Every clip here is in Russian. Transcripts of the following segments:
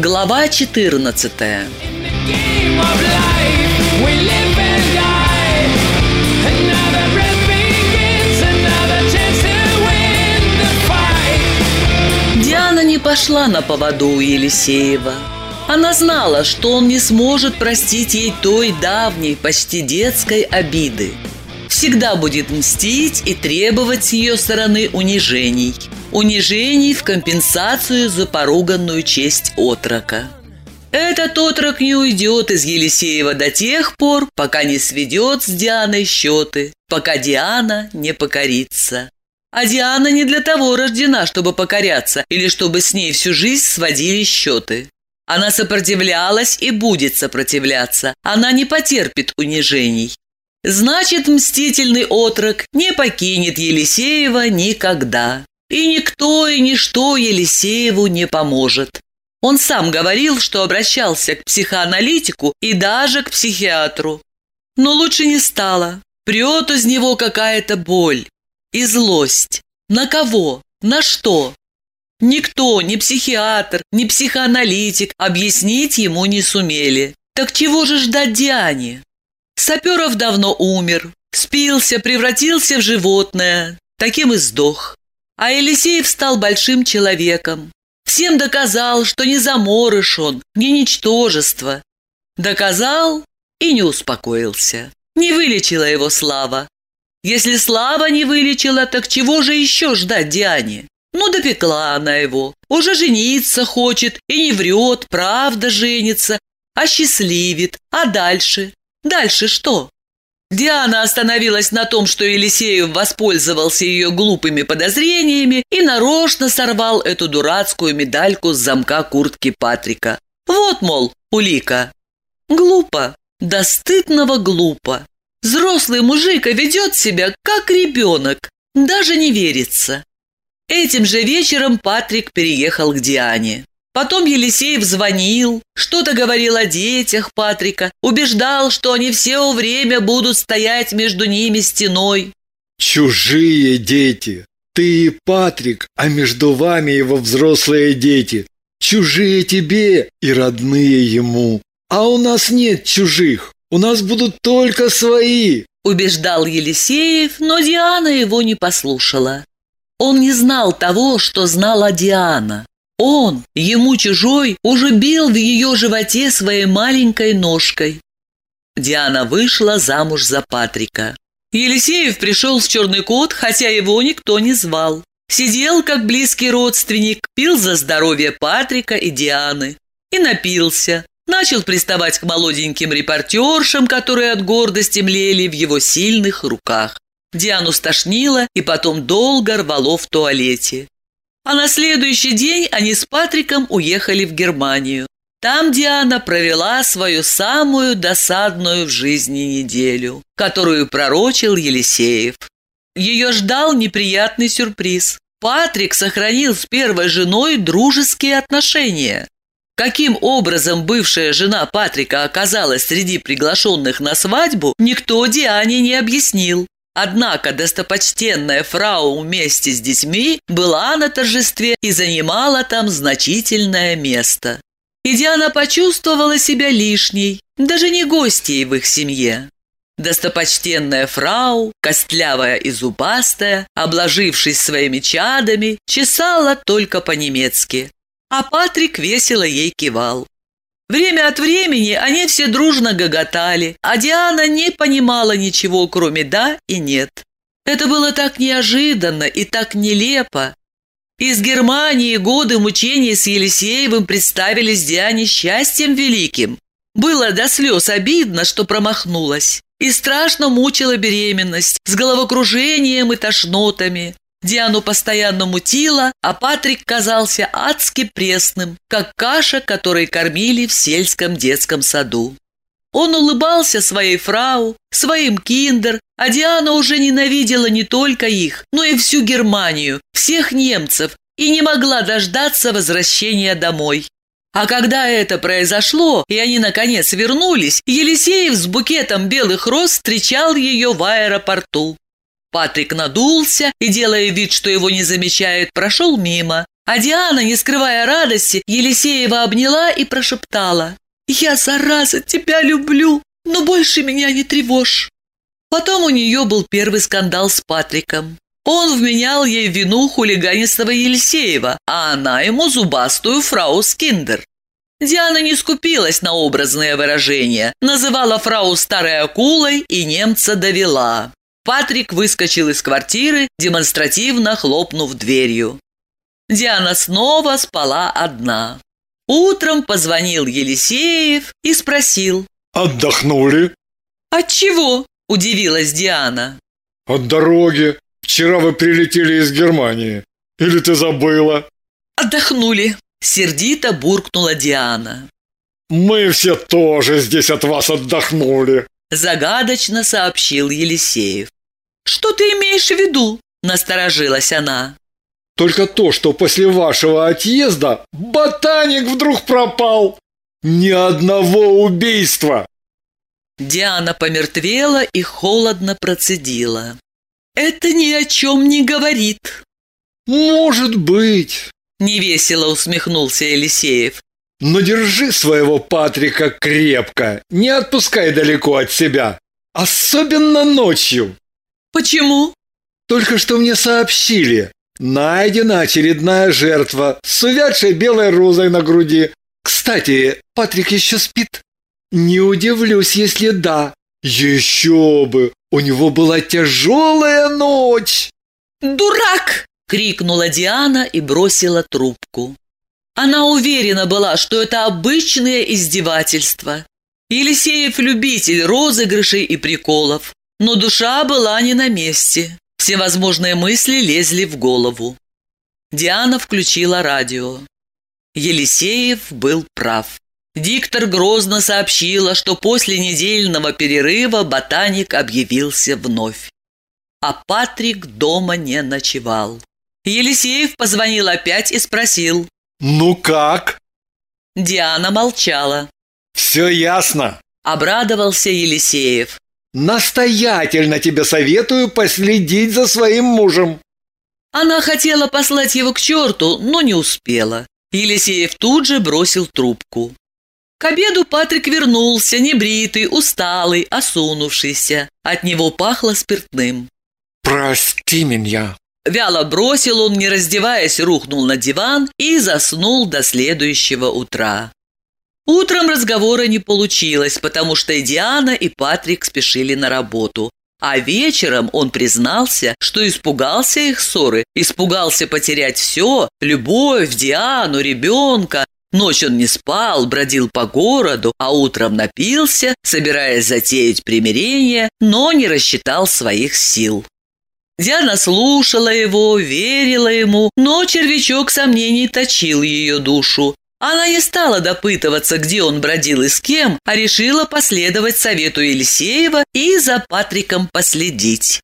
Глава 14 In the game of life, we live and die. Another breath begins, another chance to win the fight. Диана не пошла на поводу у Елисеева. Она знала, что он не сможет простить ей той давней, почти детской обиды. Всегда будет мстить и требовать с ее стороны унижений. Унижений в компенсацию за поруганную честь отрока. Этот отрок не уйдет из Елисеева до тех пор, пока не сведет с Дианой счеты, пока Диана не покорится. А Диана не для того рождена, чтобы покоряться или чтобы с ней всю жизнь сводили счеты. Она сопротивлялась и будет сопротивляться. Она не потерпит унижений. Значит, мстительный отрок не покинет Елисеева никогда. И никто и ничто Елисееву не поможет. Он сам говорил, что обращался к психоаналитику и даже к психиатру. Но лучше не стало. Прет из него какая-то боль и злость. На кого? На что? Никто, ни психиатр, ни психоаналитик объяснить ему не сумели. Так чего же ждать Диане? Саперов давно умер, спился, превратился в животное, таким и сдох. А Елисеев стал большим человеком. Всем доказал, что не заморыш он, не ничтожество. Доказал и не успокоился. Не вылечила его слава. Если слава не вылечила, так чего же еще ждать Диане? Ну, допекла она его. Уже жениться хочет и не врет, правда женится, а счастливит. А дальше? Дальше что? Диана остановилась на том, что Елисеев воспользовался ее глупыми подозрениями и нарочно сорвал эту дурацкую медальку с замка куртки Патрика. Вот, мол, улика. Глупо, до стыдного глупо. Взрослый мужик ведет себя как ребенок, даже не верится. Этим же вечером Патрик переехал к Диане. Потом Елисеев звонил, что-то говорил о детях Патрика, убеждал, что они все время будут стоять между ними стеной. Чужие дети. Ты и Патрик, а между вами его взрослые дети. Чужие тебе и родные ему. А у нас нет чужих. У нас будут только свои. Убеждал Елисеев, но Диана его не послушала. Он не знал того, что знала Диана. Он, ему чужой, уже бил в ее животе своей маленькой ножкой. Диана вышла замуж за Патрика. Елисеев пришел в черный кот, хотя его никто не звал. Сидел, как близкий родственник, пил за здоровье Патрика и Дианы. И напился. Начал приставать к молоденьким репортершам, которые от гордости млели в его сильных руках. Диану стошнило и потом долго рвало в туалете. А на следующий день они с Патриком уехали в Германию. Там Диана провела свою самую досадную в жизни неделю, которую пророчил Елисеев. Ее ждал неприятный сюрприз. Патрик сохранил с первой женой дружеские отношения. Каким образом бывшая жена Патрика оказалась среди приглашенных на свадьбу, никто Диане не объяснил. Однако достопочтенная фрау вместе с детьми была на торжестве и занимала там значительное место. И Диана почувствовала себя лишней, даже не гостьей в их семье. Достопочтенная фрау, костлявая и зубастая, обложившись своими чадами, чесала только по-немецки, а Патрик весело ей кивал. Время от времени они все дружно гоготали, а Диана не понимала ничего, кроме «да» и «нет». Это было так неожиданно и так нелепо. Из Германии годы мучений с Елисеевым представились Диане счастьем великим. Было до слез обидно, что промахнулась. И страшно мучила беременность с головокружением и тошнотами. Диану постоянно мутило, а Патрик казался адски пресным, как каша, которой кормили в сельском детском саду. Он улыбался своей фрау, своим киндер, а Диана уже ненавидела не только их, но и всю Германию, всех немцев, и не могла дождаться возвращения домой. А когда это произошло, и они наконец вернулись, Елисеев с букетом белых роз встречал ее в аэропорту. Патрик надулся и, делая вид, что его не замечает, прошел мимо. А Диана, не скрывая радости, Елисеева обняла и прошептала. «Я, зараза, тебя люблю, но больше меня не тревожь». Потом у нее был первый скандал с Патриком. Он вменял ей вину хулиганистого Елисеева, а она ему зубастую фрау Скиндер. Диана не скупилась на образные выражения, называла фрау старой акулой и немца довела. Патрик выскочил из квартиры, демонстративно хлопнув дверью. Диана снова спала одна. Утром позвонил Елисеев и спросил. Отдохнули? «От чего?» – удивилась Диана. От дороги. Вчера вы прилетели из Германии. Или ты забыла? «Отдохнули», – сердито буркнула Диана. Мы все тоже здесь от вас отдохнули. Загадочно сообщил Елисеев. «Что ты имеешь в виду?» – насторожилась она. Только то, что после вашего отъезда ботаник вдруг пропал. Ни одного убийства. Диана помертвела и холодно процедила. «Это ни о чем не говорит», Может быть. – невесело усмехнулся Елисеев. Но держи своего Патрика крепко. Не отпускай далеко от себя. Особенно ночью. «Почему?» Только что мне сообщили. Найдена очередная жертва с увядшей белой розой на груди. Кстати, Патрик еще спит? Не удивлюсь, если да. Еще бы! У него была тяжелая ночь. «Дурак!» – крикнула Диана и бросила трубку. Она уверена была, что это обычное издевательство. Елисеев – любитель розыгрышей и приколов, но душа была не на месте. Всевозможные мысли лезли в голову. Диана включила радио. Елисеев был прав. Диктор грозно сообщила, что после недельного перерыва ботаник объявился вновь. А Патрик дома не ночевал. Елисеев позвонил опять и спросил. Ну как? Диана молчала. Все ясно. Обрадовался Елисеев. Настоятельно тебе советую последить за своим мужем. Она хотела послать его к черту, но не успела. Елисеев тут же бросил трубку. К обеду Патрик вернулся, небритый, усталый, осунувшийся. От него пахло спиртным. Прости меня. Вяло бросил он, не раздеваясь, рухнул на диван и заснул до следующего утра. Утром разговора не получилось, потому что и Диана, и Патрик спешили на работу. А вечером он признался, что испугался их ссоры, испугался потерять все – любовь, Диану, ребенка. Ночь он не спал, бродил по городу, а утром напился, собираясь затеять примирение, но не рассчитал своих сил. Диана слушала его, верила ему, но червячок сомнений точил ее душу. Она не стала допытываться, где он бродил и с кем, а решила последовать совету Елисеева и за Патриком последить.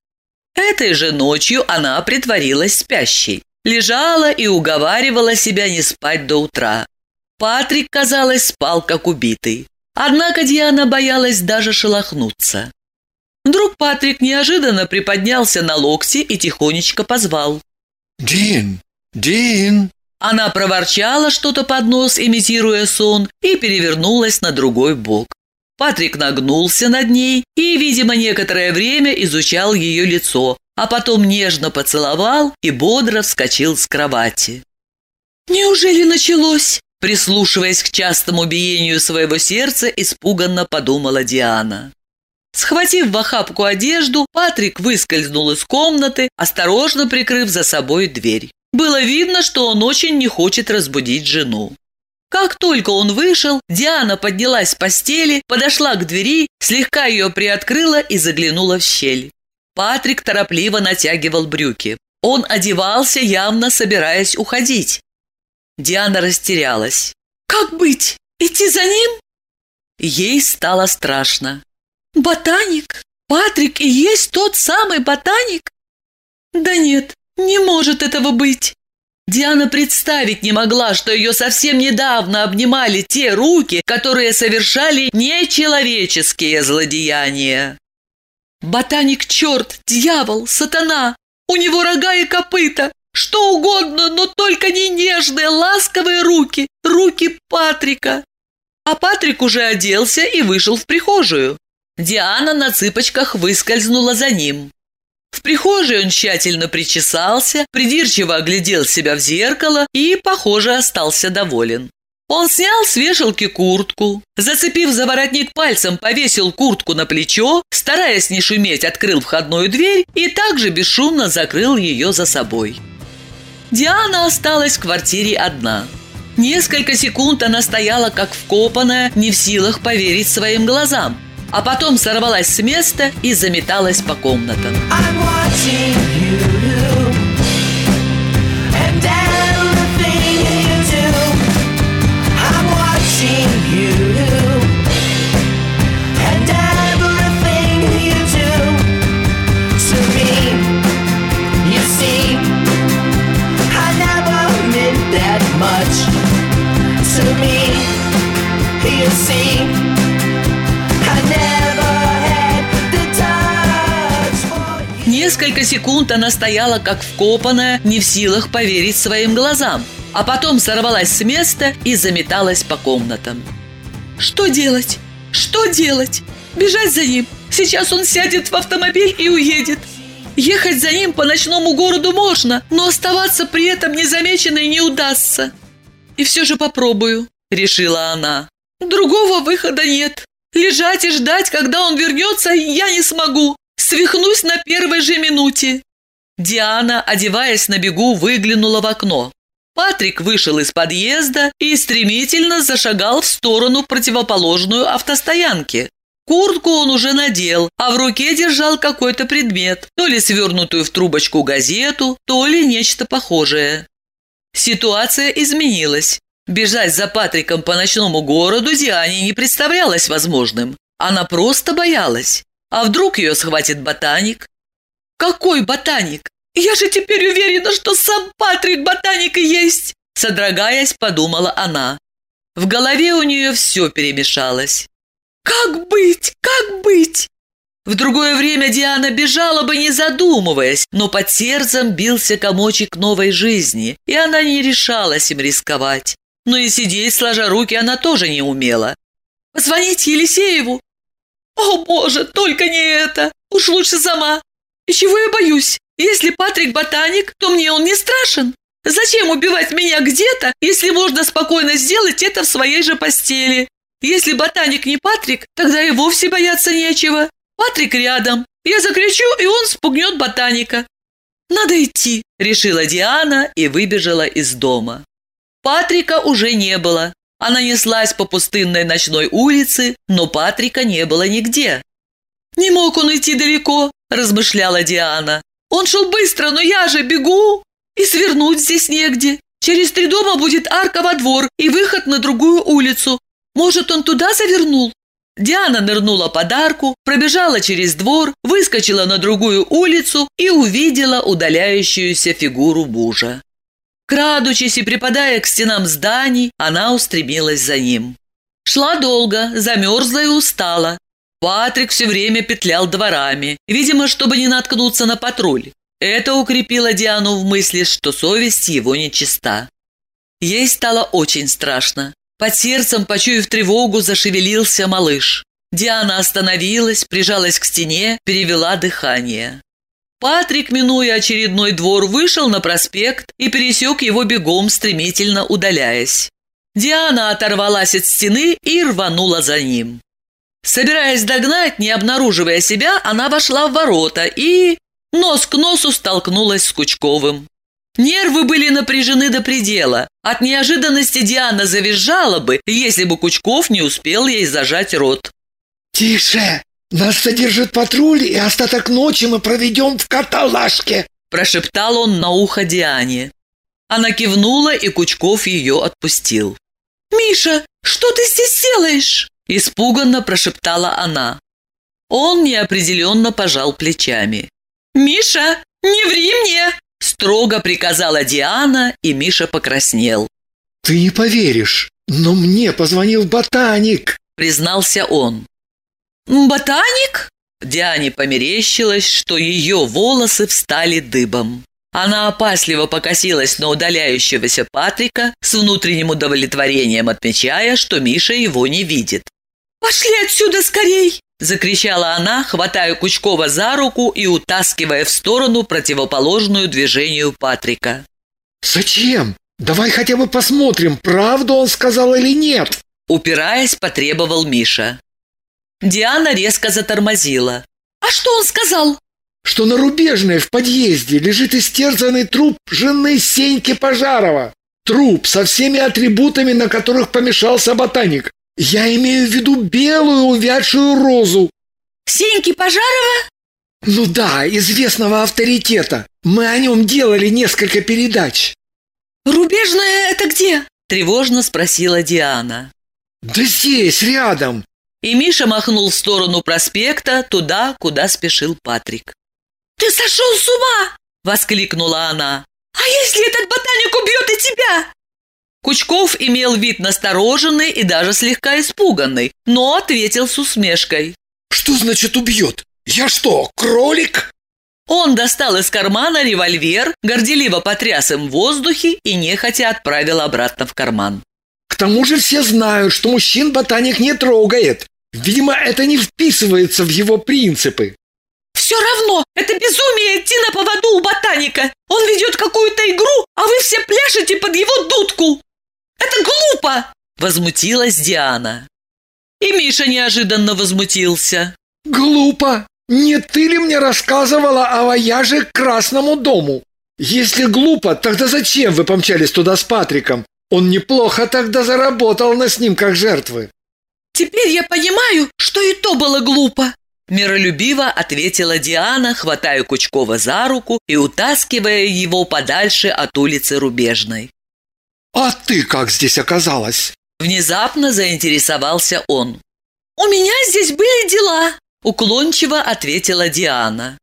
Этой же ночью она притворилась спящей. Лежала и уговаривала себя не спать до утра. Патрик, казалось, спал как убитый. Однако Диана боялась даже шелохнуться. Вдруг Патрик неожиданно приподнялся на локти и тихонечко позвал. Дин, Дин. Она проворчала что-то под нос, имитируя сон, и перевернулась на другой бок. Патрик нагнулся над ней и, видимо, некоторое время изучал ее лицо, а потом нежно поцеловал и бодро вскочил с кровати. «Неужели началось?» Прислушиваясь к частому биению своего сердца, испуганно подумала Диана. Схватив в охапку одежду, Патрик выскользнул из комнаты, осторожно прикрыв за собой дверь. Было видно, что он очень не хочет разбудить жену. Как только он вышел, Диана поднялась с постели, подошла к двери, слегка ее приоткрыла и заглянула в щель. Патрик торопливо натягивал брюки. Он одевался, явно собираясь уходить. Диана растерялась. «Как быть? Идти за ним?» Ей стало страшно. «Ботаник? Патрик и есть тот самый ботаник?» «Да нет, не может этого быть!» Диана представить не могла, что ее совсем недавно обнимали те руки, которые совершали нечеловеческие злодеяния. Ботаник черт, дьявол, сатана, у него рога и копыта, что угодно, но только не нежные, ласковые руки, руки Патрика. А Патрик уже оделся и вышел в прихожую. Диана на цыпочках выскользнула за ним. В прихожей он тщательно причесался, придирчиво оглядел себя в зеркало и, похоже, остался доволен. Он снял с вешалки куртку, зацепив за воротник пальцем, повесил куртку на плечо, стараясь не шуметь, открыл входную дверь и также бесшумно закрыл ее за собой. Диана осталась в квартире одна. Несколько секунд она стояла как вкопанная, не в силах поверить своим глазам, а потом сорвалась с места и заметалась по комнатам. Everything Несколько секунд она стояла как вкопанная, не в силах поверить своим глазам, а потом сорвалась с места и заметалась по комнатам. Что делать? Что делать? Бежать за ним? Сейчас он сядет в автомобиль и уедет. Ехать за ним по ночному городу можно, но оставаться при этом незамеченной не удастся. И все же попробую, решила она. Другого выхода нет. Лежать и ждать, когда он вернется, я не смогу. Свихнусь на первой же минуте. Диана, одеваясь на бегу, выглянула в окно. Патрик вышел из подъезда и стремительно зашагал в сторону противоположную автостоянки. Куртку он уже надел, а в руке держал какой-то предмет, то ли свернутую в трубочку газету, то ли нечто похожее. Ситуация изменилась. Бежать за Патриком по ночному городу Диане не представлялось возможным. Она просто боялась. А вдруг ее схватит ботаник? Какой ботаник? Я же теперь уверена, что сам Патрик ботаник и есть, содрогаясь, подумала она. В голове у нее все перемешалось. Как быть? Как быть? В другое время Диана бежала бы, не задумываясь, но под сердцем бился комочек новой жизни, и она не решалась им рисковать. Но и сидеть, сложа руки, она тоже не умела. «Позвонить Елисееву?» «О, боже, только не это! Уж лучше сама! И чего я боюсь? Если Патрик ботаник, то мне он не страшен. Зачем убивать меня где-то, если можно спокойно сделать это в своей же постели? Если ботаник не Патрик, тогда и вовсе бояться нечего. Патрик рядом. Я закричу, и он спугнет ботаника. «Надо идти», – решила Диана и выбежала из дома. Патрика уже не было. Она неслась по пустынной ночной улице, но Патрика не было нигде. «Не мог он идти далеко», – размышляла Диана. «Он шел быстро, но я же бегу, и свернуть здесь негде. Через три дома будет арка во двор и выход на другую улицу. Может, он туда завернул?» Диана нырнула под арку, пробежала через двор, выскочила на другую улицу и увидела удаляющуюся фигуру мужа. Крадучись и припадая к стенам зданий, она устремилась за ним. Шла долго, замерзла и устала. Патрик все время петлял дворами, видимо, чтобы не наткнуться на патруль. Это укрепило Диану в мысли, что совесть его нечиста. Ей стало очень страшно. Под сердцем, почуяв тревогу, зашевелился малыш. Диана остановилась, прижалась к стене, перевела дыхание. Патрик, минуя очередной двор, вышел на проспект и пересек его бегом, стремительно удаляясь. Диана оторвалась от стены и рванула за ним. Собираясь догнать, не обнаруживая себя, она вошла в ворота и... нос к носу столкнулась с Кучковым. Нервы были напряжены до предела. От неожиданности Диана завизжала бы, если бы Кучков не успел ей зажать рот. «Тише! Нас содержит патруль, и остаток ночи мы проведем в каталажке!» Прошептал он на ухо Диане. Она кивнула, и Кучков ее отпустил. «Миша, что ты здесь делаешь?» Испуганно прошептала она. Он неопределенно пожал плечами. «Миша, не ври мне! Строго приказала Диана, и Миша покраснел. Ты не поверишь, но мне позвонил ботаник. Признался он. «Ботаник?» Диане померещилось, что ее волосы встали дыбом. Она опасливо покосилась на удаляющегося Патрика, с внутренним удовлетворением отмечая, что Миша его не видит. «Пошли отсюда скорей!» – закричала она, хватая Кучкова за руку и утаскивая в сторону противоположную движению Патрика. Зачем? Давай хотя бы посмотрим, правду он сказал или нет. Упираясь, потребовал Миша. Диана резко затормозила. «А что он сказал?» Что на Рубежной в подъезде лежит истерзанный труп жены Сеньки Пожарова. Труп со всеми атрибутами, на которых помешался ботаник. Я имею в виду белую увядшую розу. «Сеньки Пожарова?» Ну да, известного авторитета. Мы о нем делали несколько передач. «Рубежная это где?» – тревожно спросила Диана. Да здесь, рядом. И Миша махнул в сторону проспекта, туда, куда спешил Патрик. «Ты сошел с ума!» – воскликнула она. «А если этот ботаник убьет и тебя?» Кучков имел вид настороженный и даже слегка испуганный, но ответил с усмешкой. Что значит убьет? Я что, кролик? Он достал из кармана револьвер, горделиво потряс им в воздухе и нехотя отправил обратно в карман. К тому же все знают, что мужчин ботаник не трогает. Видимо, это не вписывается в его принципы. «Все равно, это безумие идти на поводу у ботаника. Он ведет какую-то игру, а вы все пляшете под его дудку. Это глупо!» Возмутилась Диана. И Миша неожиданно возмутился. Глупо. Не ты ли мне рассказывала о вояже к Красному дому? Если глупо, тогда зачем вы помчались туда с Патриком? Он неплохо тогда заработал на снимках жертвы. «Теперь я понимаю, что и то было глупо», Миролюбиво ответила Диана, хватая Кучкова за руку и утаскивая его подальше от улицы Рубежной. А ты как здесь оказалась? Внезапно заинтересовался он. «У меня здесь были дела», – уклончиво ответила Диана.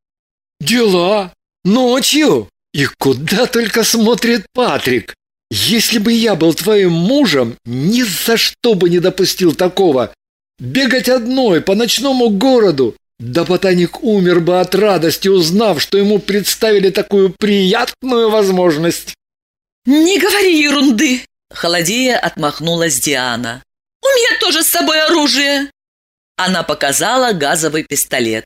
Дела? Ночью? И куда только смотрит Патрик? Если бы я был твоим мужем, ни за что бы не допустил такого. Бегать одной по ночному городу. Да ботаник умер бы от радости, узнав, что ему представили такую приятную возможность. «Не говори ерунды!» – холодея отмахнулась Диана. «У меня тоже с собой оружие!» Она показала газовый пистолет.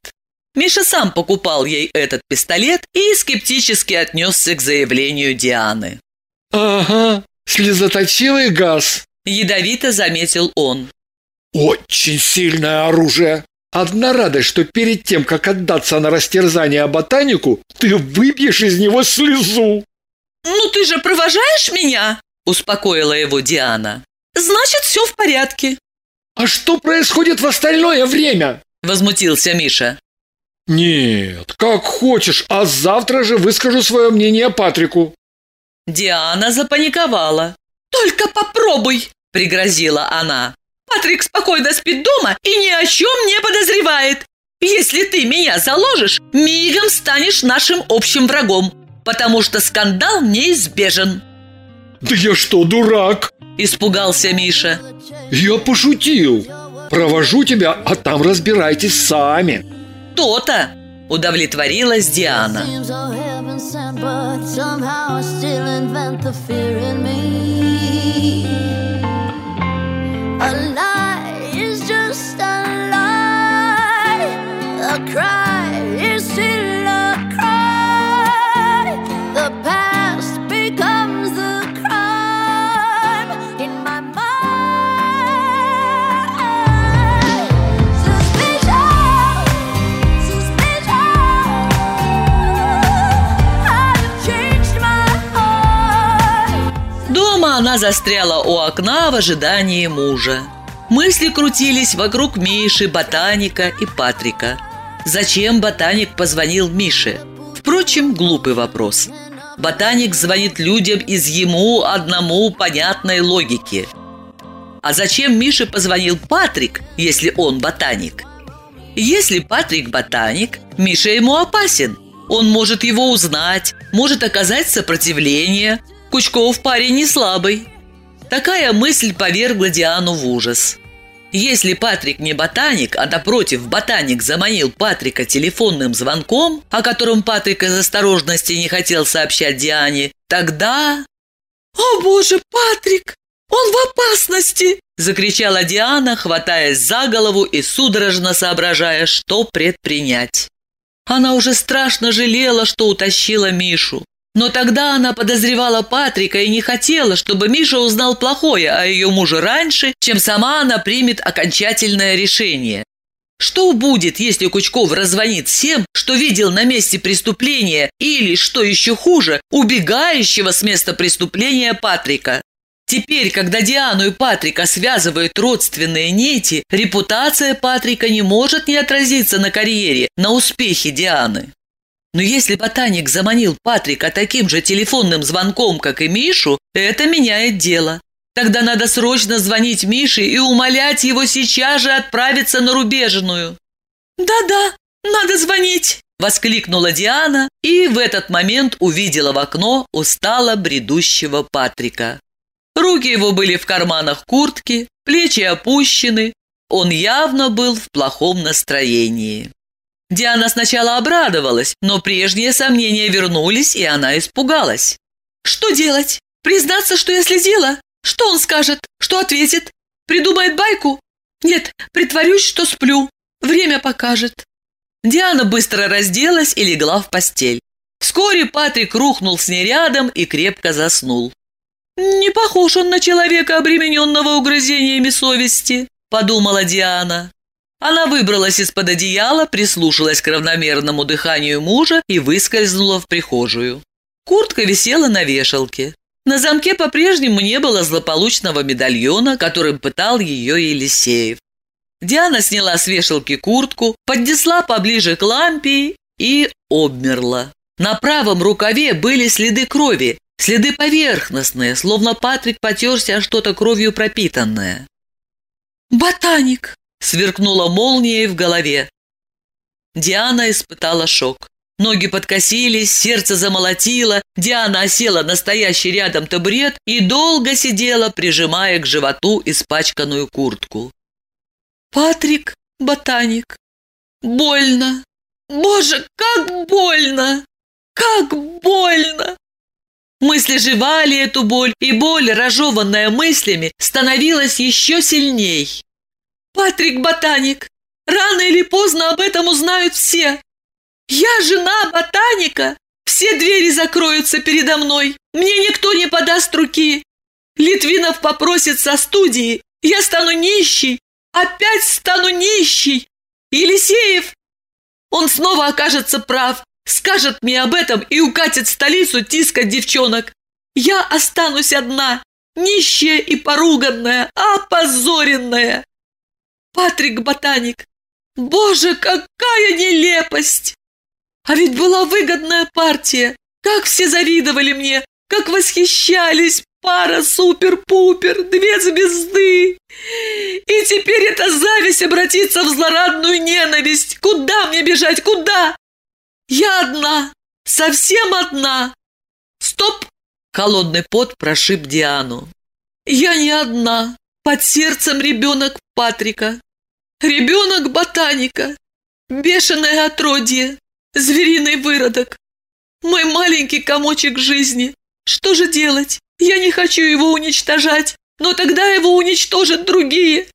Миша сам покупал ей этот пистолет и скептически отнесся к заявлению Дианы. Ага, слезоточивый газ. Ядовито заметил он. Очень сильное оружие. Одна радость, что перед тем, как отдаться на растерзание ботанику, ты выбьешь из него слезу. «Ну ты же провожаешь меня?» – успокоила его Диана. «Значит, все в порядке», А что происходит в остальное время? – возмутился Миша. Нет, как хочешь, а завтра же выскажу свое мнение Патрику. Диана запаниковала. «Только попробуй!» – пригрозила она. «Патрик спокойно спит дома и ни о чем не подозревает. Если ты меня заложишь, мигом станешь нашим общим врагом, потому что скандал неизбежен». Да я что, дурак? Испугался Миша. Я пошутил. Провожу тебя, а там разбирайтесь сами. «То-то!» – удовлетворилась Диана. A lie is just a lie. A cry застряла у окна в ожидании мужа. Мысли крутились вокруг Миши, Ботаника и Патрика. Зачем Ботаник позвонил Мише? Впрочем, глупый вопрос. Ботаник звонит людям из ему одному понятной логики. А зачем Мише позвонил Патрик, если он ботаник? Если Патрик ботаник, Миша ему опасен. Он может его узнать, может оказать сопротивление. Кучков парень не слабый. Такая мысль повергла Диану в ужас. Если Патрик не ботаник, а напротив, ботаник заманил Патрика телефонным звонком, о котором Патрик из осторожности не хотел сообщать Диане, тогда... «О, боже, Патрик! Он в опасности!» – закричала Диана, хватаясь за голову и судорожно соображая, что предпринять. Она уже страшно жалела, что утащила Мишу. Но тогда она подозревала Патрика и не хотела, чтобы Миша узнал плохое о ее муже раньше, чем сама она примет окончательное решение. Что будет, если Кучков раззвонит всем, что видел на месте преступления или, что еще хуже, убегающего с места преступления Патрика? Теперь, когда Диану и Патрика связывают родственные нити, репутация Патрика не может не отразиться на карьере, на успехе Дианы. Но если ботаник заманил Патрика таким же телефонным звонком, как и Мишу, это меняет дело. Тогда надо срочно звонить Мише и умолять его сейчас же отправиться на рубежную. «Да-да, надо звонить!» – воскликнула Диана и в этот момент увидела в окно устало бредущего Патрика. Руки его были в карманах куртки, плечи опущены. Он явно был в плохом настроении. Диана сначала обрадовалась, но прежние сомнения вернулись, и она испугалась. «Что делать? Признаться, что я следила? Что он скажет? Что ответит? Придумает байку? Нет, притворюсь, что сплю. Время покажет». Диана быстро разделась и легла в постель. Вскоре Патрик рухнул с ней рядом и крепко заснул. «Не похож он на человека, обремененного угрызениями совести», – подумала Диана. Она выбралась из-под одеяла, прислушалась к равномерному дыханию мужа и выскользнула в прихожую. Куртка висела на вешалке. На замке по-прежнему не было злополучного медальона, которым пытал ее Елисеев. Диана сняла с вешалки куртку, поднесла поближе к лампе и обмерла. На правом рукаве были следы крови, следы поверхностные, словно Патрик потерся о что-то кровью пропитанное. «Ботаник!» Сверкнула молнией в голове. Диана испытала шок. Ноги подкосились, сердце замолотило, Диана осела на стоящий рядом табурет и долго сидела, прижимая к животу испачканную куртку. «Патрик, ботаник, больно! Боже, как больно! Как больно!» Мысли жевали эту боль, и боль, разжеванная мыслями, становилась еще сильней. Патрик Ботаник. Рано или поздно об этом узнают все. Я жена ботаника. Все двери закроются передо мной. Мне никто не подаст руки. Литвинов попросит со студии. Я стану нищей. Опять стану нищей. Елисеев. Он снова окажется прав. Скажет мне об этом и укатит в столицу тискать девчонок. Я останусь одна. Нищая и поруганная, опозоренная. Патрик Ботаник. Боже, какая нелепость! А ведь была выгодная партия. Как все завидовали мне, как восхищались. Пара супер-пупер, две звезды. И теперь эта зависть обратится в злорадную ненависть. Куда мне бежать, куда? Я одна, совсем одна. Стоп! Холодный пот прошиб Диану. Я не одна. Под сердцем ребенок Патрика. Ребенок ботаника. Бешеное отродье. Звериный выродок. Мой маленький комочек жизни. Что же делать? Я не хочу его уничтожать, но тогда его уничтожат другие.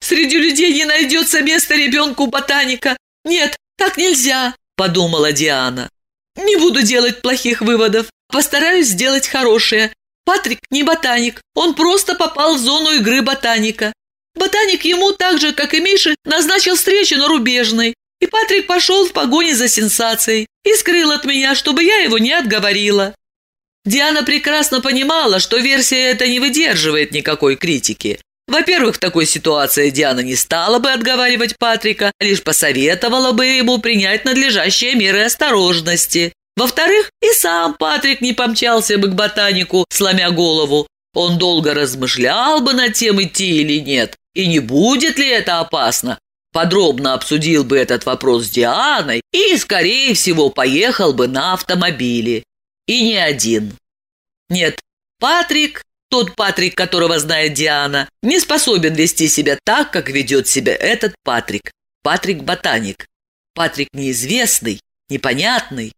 Среди людей не найдется места ребенку ботаника. Нет, так нельзя, подумала Диана. Не буду делать плохих выводов. Постараюсь сделать хорошее. Патрик не ботаник. Он просто попал в зону игры ботаника. Ботаник ему так же, как и Мише, назначил встречу на Рубежной. И Патрик пошел в погоне за сенсацией и скрыл от меня, чтобы я его не отговорила. Диана прекрасно понимала, что версия эта не выдерживает никакой критики. Во-первых, в такой ситуации Диана не стала бы отговаривать Патрика, лишь посоветовала бы ему принять надлежащие меры осторожности. Во-вторых, и сам Патрик не помчался бы к ботанику, сломя голову. Он долго размышлял бы над тем, идти или нет, и не будет ли это опасно? Подробно обсудил бы этот вопрос с Дианой и, скорее всего, поехал бы на автомобиле. И не один. Нет, Патрик, тот Патрик, которого знает Диана, не способен вести себя так, как ведет себя этот Патрик. Патрик-ботаник. Патрик неизвестный, непонятный.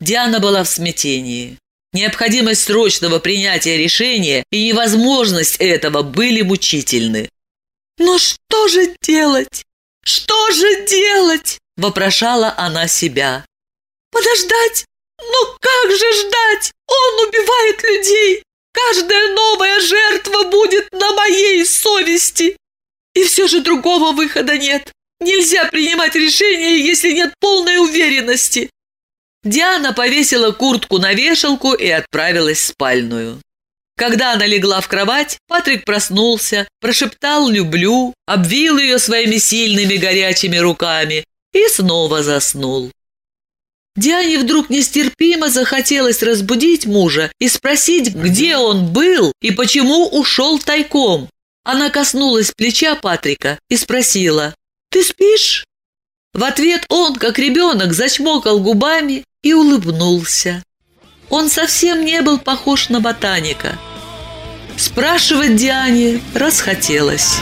Диана была в смятении. Необходимость срочного принятия решения и невозможность этого были мучительны. «Но что же делать? Что же делать?» – вопрошала она себя. «Подождать? Но как же ждать? Он убивает людей! Каждая новая жертва будет на моей совести! И все же другого выхода нет. Нельзя принимать решение, если нет полной уверенности. Диана повесила куртку на вешалку и отправилась в спальную. Когда она легла в кровать, Патрик проснулся, прошептал «люблю», обвил ее своими сильными горячими руками и снова заснул. Диане вдруг нестерпимо захотелось разбудить мужа и спросить, где он был и почему ушел тайком. Она коснулась плеча Патрика и спросила «Ты спишь?» В ответ он, как ребенок, зачмокал губами и улыбнулся. Он совсем не был похож на ботаника. Спрашивать Диане расхотелось.